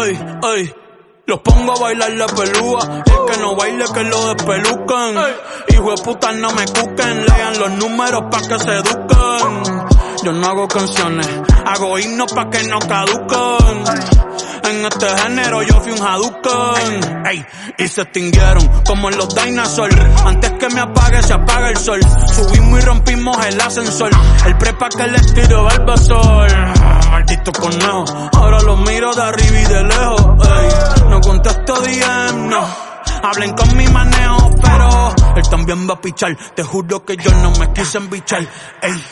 Ay, ay. Los pongo a bailar la pelúa. El que no baile, que lo despelucan. Hijo de puta, no me cuquen. Lean los números pa' que se eduquen. Yo no hago canciones, hago himnos pa' que no caduquen. En este género yo fui un Hadouken. Ey, y se extinguieron como en los dinosaurs. Antes que me apague, se apaga el sol. Subimos y rompimos el ascensor. El prepa que les tiro sol. Conejo, ahora los miro de arriba y de lejos. Ey, no contesto DM, no. Hablen con mi manejo, pero él también va a pichar. Te juro que yo no me quise embichar. Ey.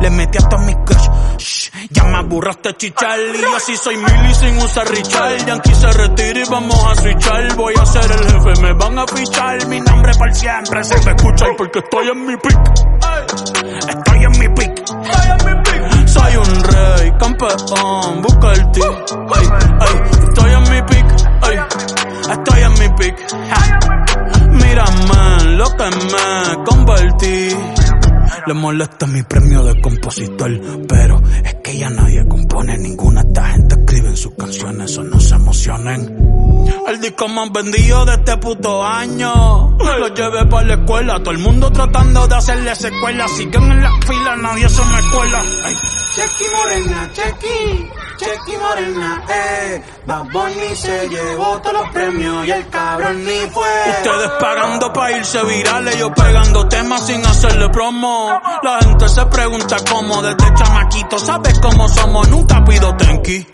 Le metí hasta mis crush. Ya me aburraste chichar. Y así soy mili sin usar Richard. Yankee se retira y vamos a switchar. Voy a ser el jefe, me van a fichar. Mi nombre por siempre se me escucha porque estoy en mi pick. El team. estoy en mi pick. estoy en mi pick. Mírame lo que me convertí. Le molesta mi premio de compositor, pero es que ya nadie compone ninguna. Esta gente escribe en sus canciones, o no se emocionen. El disco más vendido de este puto año. Lo llevé para la escuela, todo el mundo tratando de hacerle secuela. Siguen en la fila, nadie se me cuela. Chequi Morena, Chequi. Morena, eh. Bad se llevó todos los premios y el cabrón ni fue. Ustedes pagando pa' irse virales, yo pegando temas sin hacerle promo. La gente se pregunta cómo desde chamaquito, ¿sabes cómo somos? Nunca pido tenki.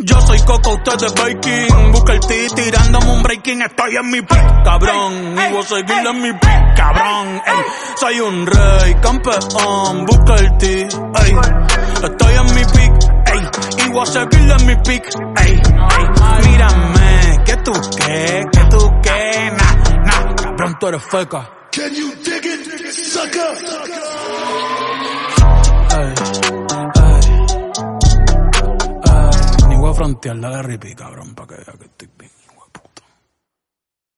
Yo soy Coco, usted es Baking. Busca el T tirándome un breaking. Estoy en mi pick, cabrón. Y voy a seguir en mi pick, cabrón. Ey, soy un rey, campeón. Busca el T, ey. Estoy en mi pick, ey. Y voy a seguir en mi pick, ey. ey. Mírame, que tú qué, que tú qué, nah, nah. Cabrón, tú eres feca. Can you dig it, sucker? Frontear, dale ripi, cabrón, para que vea